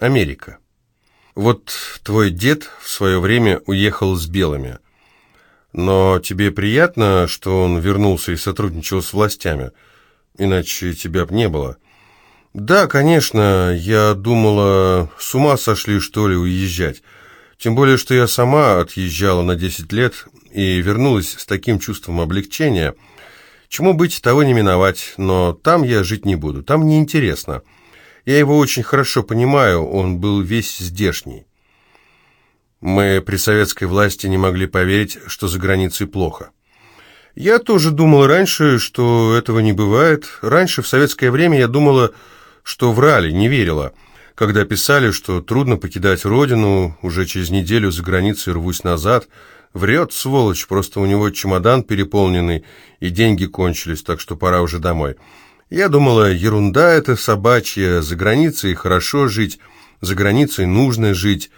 Америка. Вот твой дед в свое время уехал с белыми. Но тебе приятно, что он вернулся и сотрудничал с властями? Иначе тебя б не было. Да, конечно, я думала, с ума сошли, что ли, уезжать. Тем более, что я сама отъезжала на 10 лет и вернулась с таким чувством облегчения. Чему быть, того не миновать, но там я жить не буду, там неинтересно. Я его очень хорошо понимаю, он был весь здешний. Мы при советской власти не могли поверить, что за границей плохо. Я тоже думала раньше, что этого не бывает. Раньше, в советское время, я думала, что врали, не верила. Когда писали, что трудно покидать родину, уже через неделю за границей рвусь назад. Врет, сволочь, просто у него чемодан переполненный, и деньги кончились, так что пора уже домой. Я думала, ерунда это собачья, за границей хорошо жить, за границей нужно жить,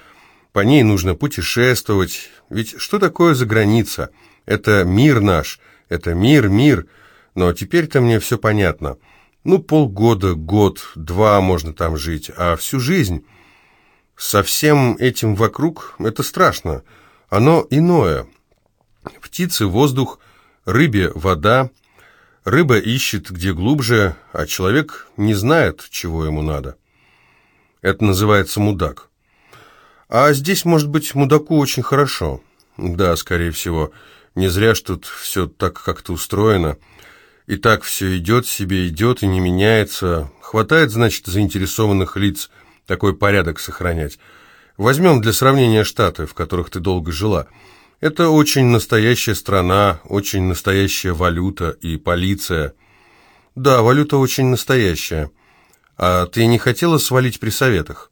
по ней нужно путешествовать. Ведь что такое за граница? Это мир наш, это мир, мир. Но теперь-то мне все понятно. Ну, полгода, год, два можно там жить, а всю жизнь... Со всем этим вокруг это страшно. Оно иное. Птицы — воздух, рыбе — вода, Рыба ищет где глубже, а человек не знает, чего ему надо. Это называется мудак. А здесь, может быть, мудаку очень хорошо. Да, скорее всего. Не зря ж тут все так как-то устроено. И так все идет себе, идет и не меняется. Хватает, значит, заинтересованных лиц такой порядок сохранять. Возьмем для сравнения Штаты, в которых ты долго жила – это очень настоящая страна, очень настоящая валюта и полиция. Да, валюта очень настоящая. А ты не хотела свалить при советах?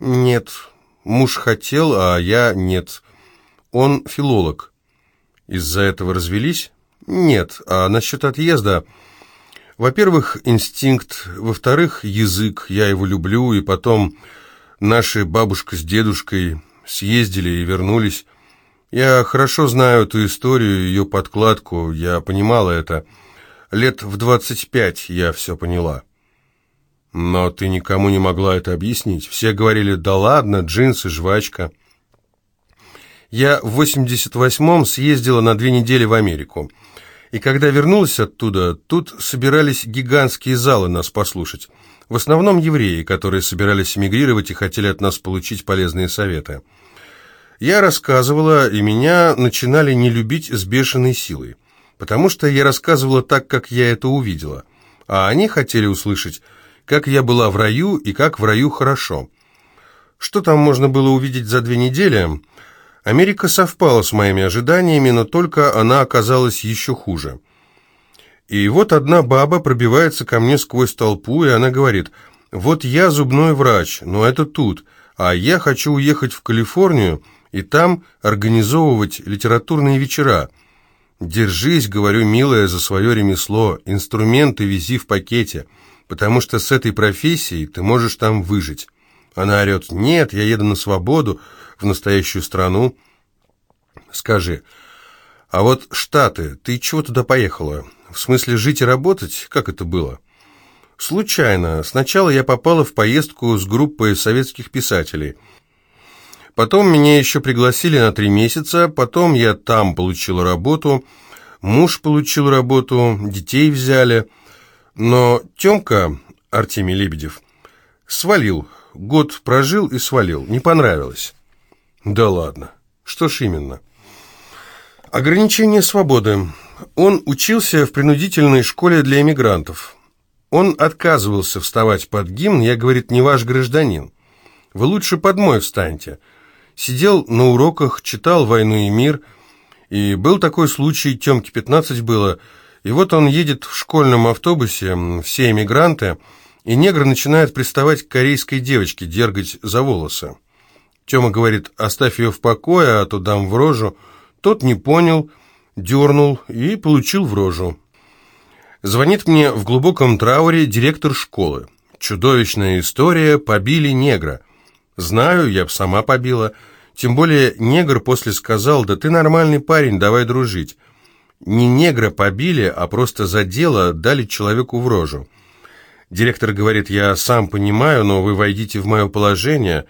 Нет. Муж хотел, а я нет. Он филолог. Из-за этого развелись? Нет. А насчет отъезда... Во-первых, инстинкт, во-вторых, язык, я его люблю, и потом наши бабушка с дедушкой съездили и вернулись. Я хорошо знаю эту историю, ее подкладку, я понимала это. Лет в двадцать пять я все поняла. Но ты никому не могла это объяснить. Все говорили, да ладно, джинсы, жвачка. Я в восемьдесят восьмом съездила на две недели в Америку. И когда вернулась оттуда, тут собирались гигантские залы нас послушать. В основном евреи, которые собирались эмигрировать и хотели от нас получить полезные советы. Я рассказывала, и меня начинали не любить с бешеной силой, потому что я рассказывала так, как я это увидела, а они хотели услышать, как я была в раю и как в раю хорошо. Что там можно было увидеть за две недели? Америка совпала с моими ожиданиями, но только она оказалась еще хуже. И вот одна баба пробивается ко мне сквозь толпу, и она говорит, «Вот я зубной врач, но это тут, а я хочу уехать в Калифорнию и там организовывать литературные вечера. Держись, говорю, милая, за свое ремесло, инструменты вези в пакете, потому что с этой профессией ты можешь там выжить. Она орет, нет, я еду на свободу, в настоящую страну. Скажи, а вот Штаты, ты чего туда поехала? В смысле жить и работать? Как это было? Случайно. Сначала я попала в поездку с группой советских писателей – Потом меня еще пригласили на три месяца, потом я там получил работу, муж получил работу, детей взяли. Но Темка, Артемий Лебедев, свалил. Год прожил и свалил. Не понравилось. Да ладно. Что ж именно? Ограничение свободы. Он учился в принудительной школе для эмигрантов. Он отказывался вставать под гимн, я, говорит, не ваш гражданин. Вы лучше под мой встаньте. Сидел на уроках, читал «Войну и мир», и был такой случай, Темке 15 было, и вот он едет в школьном автобусе, все эмигранты, и негр начинает приставать к корейской девочке, дергать за волосы. Тема говорит, оставь ее в покое, а то дам в рожу. Тот не понял, дернул и получил в рожу. Звонит мне в глубоком трауре директор школы. Чудовищная история, побили негра. Знаю, я б сама побила. Тем более негр после сказал, да ты нормальный парень, давай дружить. Не негра побили, а просто за дело дали человеку в рожу. Директор говорит, я сам понимаю, но вы войдите в мое положение.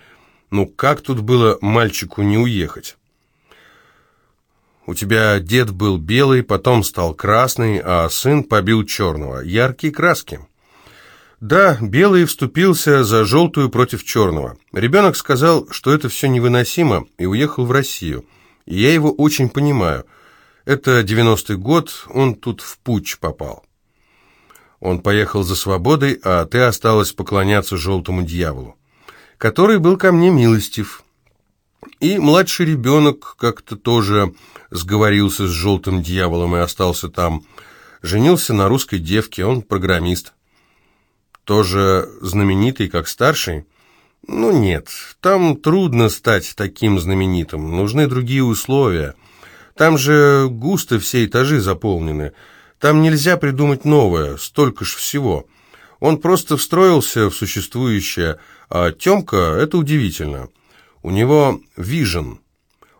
Ну как тут было мальчику не уехать? У тебя дед был белый, потом стал красный, а сын побил черного. Яркие краски. Да, белый вступился за желтую против черного. Ребенок сказал, что это все невыносимо, и уехал в Россию. И я его очень понимаю. Это 90-й год, он тут в путь попал. Он поехал за свободой, а ты осталась поклоняться желтому дьяволу, который был ко мне милостив. И младший ребенок как-то тоже сговорился с желтым дьяволом и остался там. Женился на русской девке, он программист. Тоже знаменитый, как старший? Ну нет, там трудно стать таким знаменитым, нужны другие условия. Там же густо все этажи заполнены. Там нельзя придумать новое, столько ж всего. Он просто встроился в существующее, а Тёмка — это удивительно. У него вижен.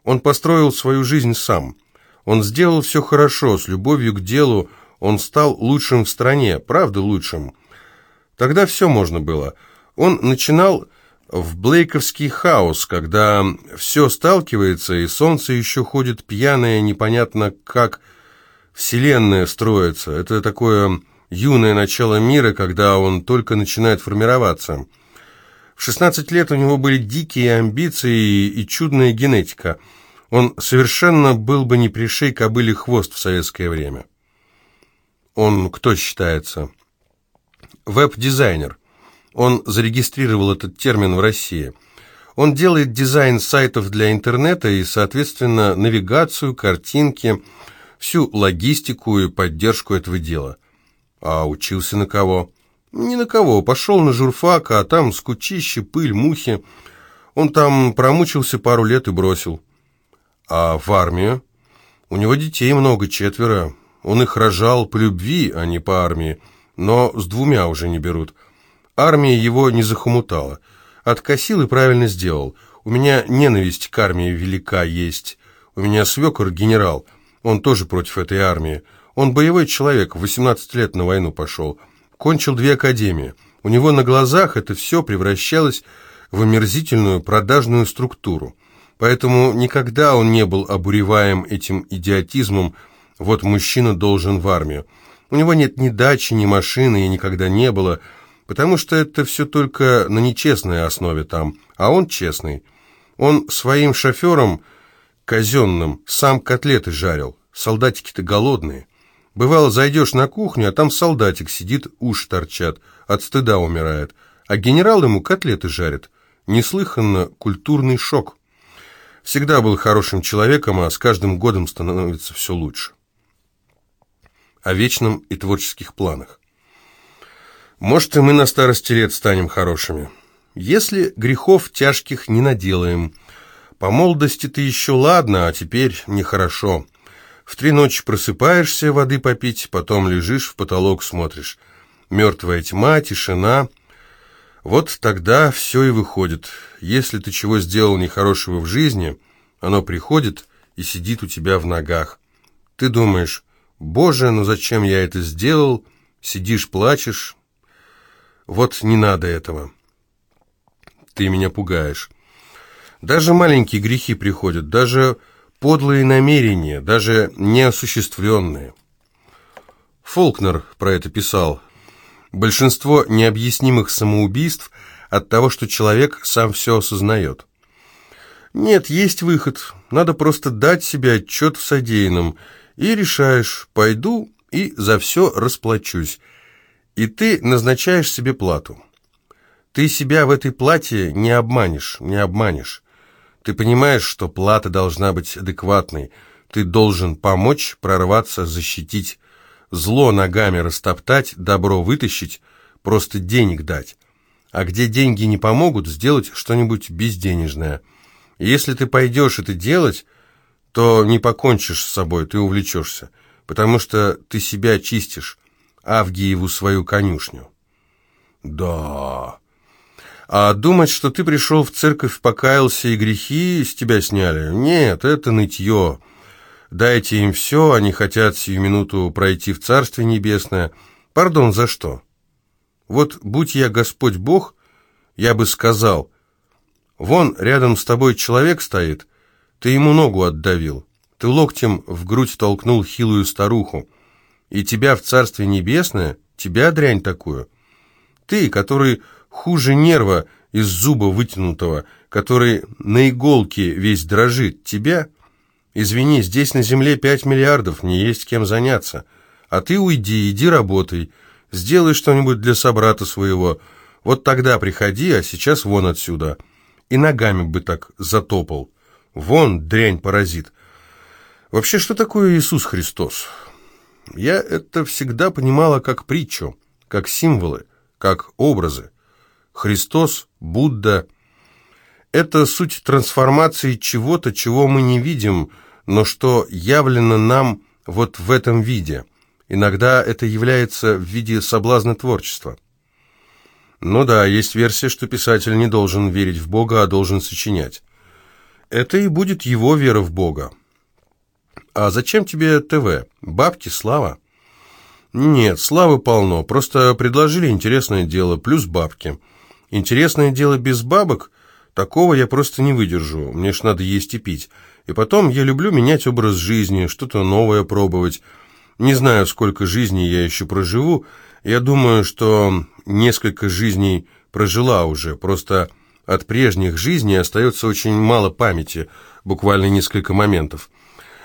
Он построил свою жизнь сам. Он сделал все хорошо, с любовью к делу. Он стал лучшим в стране, правда лучшим. Тогда все можно было. Он начинал в Блейковский хаос, когда все сталкивается, и солнце еще ходит пьяное, непонятно как Вселенная строится. Это такое юное начало мира, когда он только начинает формироваться. В 16 лет у него были дикие амбиции и чудная генетика. Он совершенно был бы не пришей кобыле хвост в советское время. Он кто считается? Веб-дизайнер. Он зарегистрировал этот термин в России. Он делает дизайн сайтов для интернета и, соответственно, навигацию, картинки, всю логистику и поддержку этого дела. А учился на кого? Ни на кого. Пошел на журфак, а там скучище, пыль, мухи. Он там промучился пару лет и бросил. А в армию? У него детей много, четверо. Он их рожал по любви, а не по армии. Но с двумя уже не берут. Армия его не захомутала. Откосил и правильно сделал. У меня ненависть к армии велика есть. У меня свекор генерал – он тоже против этой армии. Он боевой человек, в 18 лет на войну пошел. Кончил две академии. У него на глазах это все превращалось в омерзительную продажную структуру. Поэтому никогда он не был обуреваем этим идиотизмом «вот мужчина должен в армию». У него нет ни дачи, ни машины, и никогда не было, потому что это все только на нечестной основе там, а он честный. Он своим шофером казенным, сам котлеты жарил. Солдатики-то голодные. Бывало, зайдешь на кухню, а там солдатик сидит, уши торчат, от стыда умирает. А генерал ему котлеты жарит. Неслыханно культурный шок. Всегда был хорошим человеком, а с каждым годом становится все лучше. О вечном и творческих планах. Может, и мы на старости лет станем хорошими. Если грехов тяжких не наделаем – по молодости ты еще ладно, а теперь нехорошо. В три ночи просыпаешься воды попить, потом лежишь в потолок смотришь. Мертвая тьма, тишина. Вот тогда все и выходит. Если ты чего сделал нехорошего в жизни, оно приходит и сидит у тебя в ногах. Ты думаешь, «Боже, ну зачем я это сделал?» Сидишь, плачешь. Вот не надо этого. Ты меня пугаешь. Даже маленькие грехи приходят, даже подлые намерения, даже неосуществленные. Фолкнер про это писал. Большинство необъяснимых самоубийств от того, что человек сам все осознает. Нет, есть выход. Надо просто дать себе отчет в содеянном. И решаешь, пойду и за все расплачусь. И ты назначаешь себе плату. Ты себя в этой плате не обманешь, не обманешь. Ты понимаешь, что плата должна быть адекватной. Ты должен помочь, прорваться, защитить. Зло ногами растоптать, добро вытащить, просто денег дать. А где деньги не помогут, сделать что-нибудь безденежное. Если ты пойдешь это делать, то не покончишь с собой, ты увлечешься, потому что ты себя чистишь, Авгиеву свою конюшню. Да, а думать, что ты пришел в церковь, покаялся и грехи с тебя сняли, нет, это нытье. Дайте им все, они хотят сию минуту пройти в Царствие Небесное. Пардон, за что? Вот будь я Господь Бог, я бы сказал, вон рядом с тобой человек стоит, ты ему ногу отдавил, ты локтем в грудь толкнул хилую старуху, и тебя в Царстве Небесное, тебя, дрянь такую, ты, который хуже нерва из зуба вытянутого, который на иголке весь дрожит, тебя... Извини, здесь на земле пять миллиардов, не есть кем заняться. А ты уйди, иди работай, сделай что-нибудь для собрата своего. Вот тогда приходи, а сейчас вон отсюда. И ногами бы так затопал. Вон, дрянь-паразит. Вообще, что такое Иисус Христос? Я это всегда понимала как притчу, как символы, как образы. Христос, Будда – это суть трансформации чего-то, чего мы не видим, но что явлено нам вот в этом виде. Иногда это является в виде соблазна творчества. Ну да, есть версия, что писатель не должен верить в Бога, а должен сочинять. Это и будет его вера в Бога. А зачем тебе ТВ? Бабки, слава? Нет, славы полно, просто предложили интересное дело, плюс бабки. Интересное дело без бабок, такого я просто не выдержу, мне ж надо есть и пить. И потом я люблю менять образ жизни, что-то новое пробовать. Не знаю, сколько жизней я еще проживу. Я думаю, что несколько жизней прожила уже. Просто от прежних жизней остается очень мало памяти, буквально несколько моментов.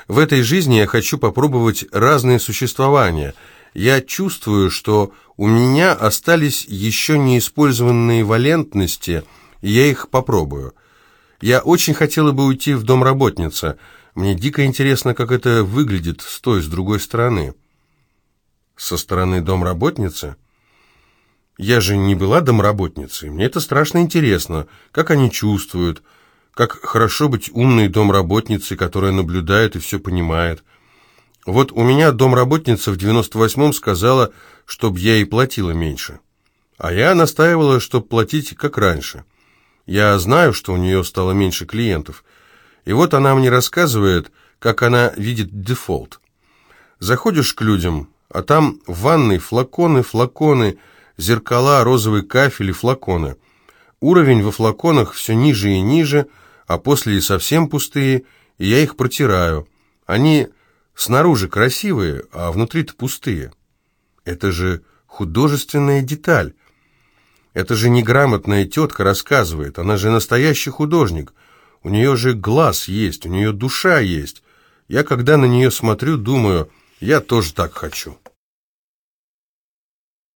В этой жизни я хочу попробовать разные существования. Я чувствую, что у меня остались еще неиспользованные валентности, и я их попробую. Я очень хотела бы уйти в дом работницы. Мне дико интересно, как это выглядит с той, с другой стороны. Со стороны домработницы? Я же не была домработницей. Мне это страшно интересно, как они чувствуют, как хорошо быть умной домработницей, которая наблюдает и все понимает. Вот у меня домработница в 98-м сказала, чтобы я ей платила меньше. А я настаивала, чтобы платить как раньше. Я знаю, что у нее стало меньше клиентов. И вот она мне рассказывает, как она видит дефолт. Заходишь к людям, а там в ванной флаконы, флаконы, зеркала, розовый кафель и флаконы. Уровень во флаконах все ниже и ниже, а после и совсем пустые, и я их протираю. Они снаружи красивые, а внутри-то пустые. Это же художественная деталь. Это же неграмотная тетка рассказывает, она же настоящий художник. У нее же глаз есть, у нее душа есть. Я, когда на нее смотрю, думаю, я тоже так хочу».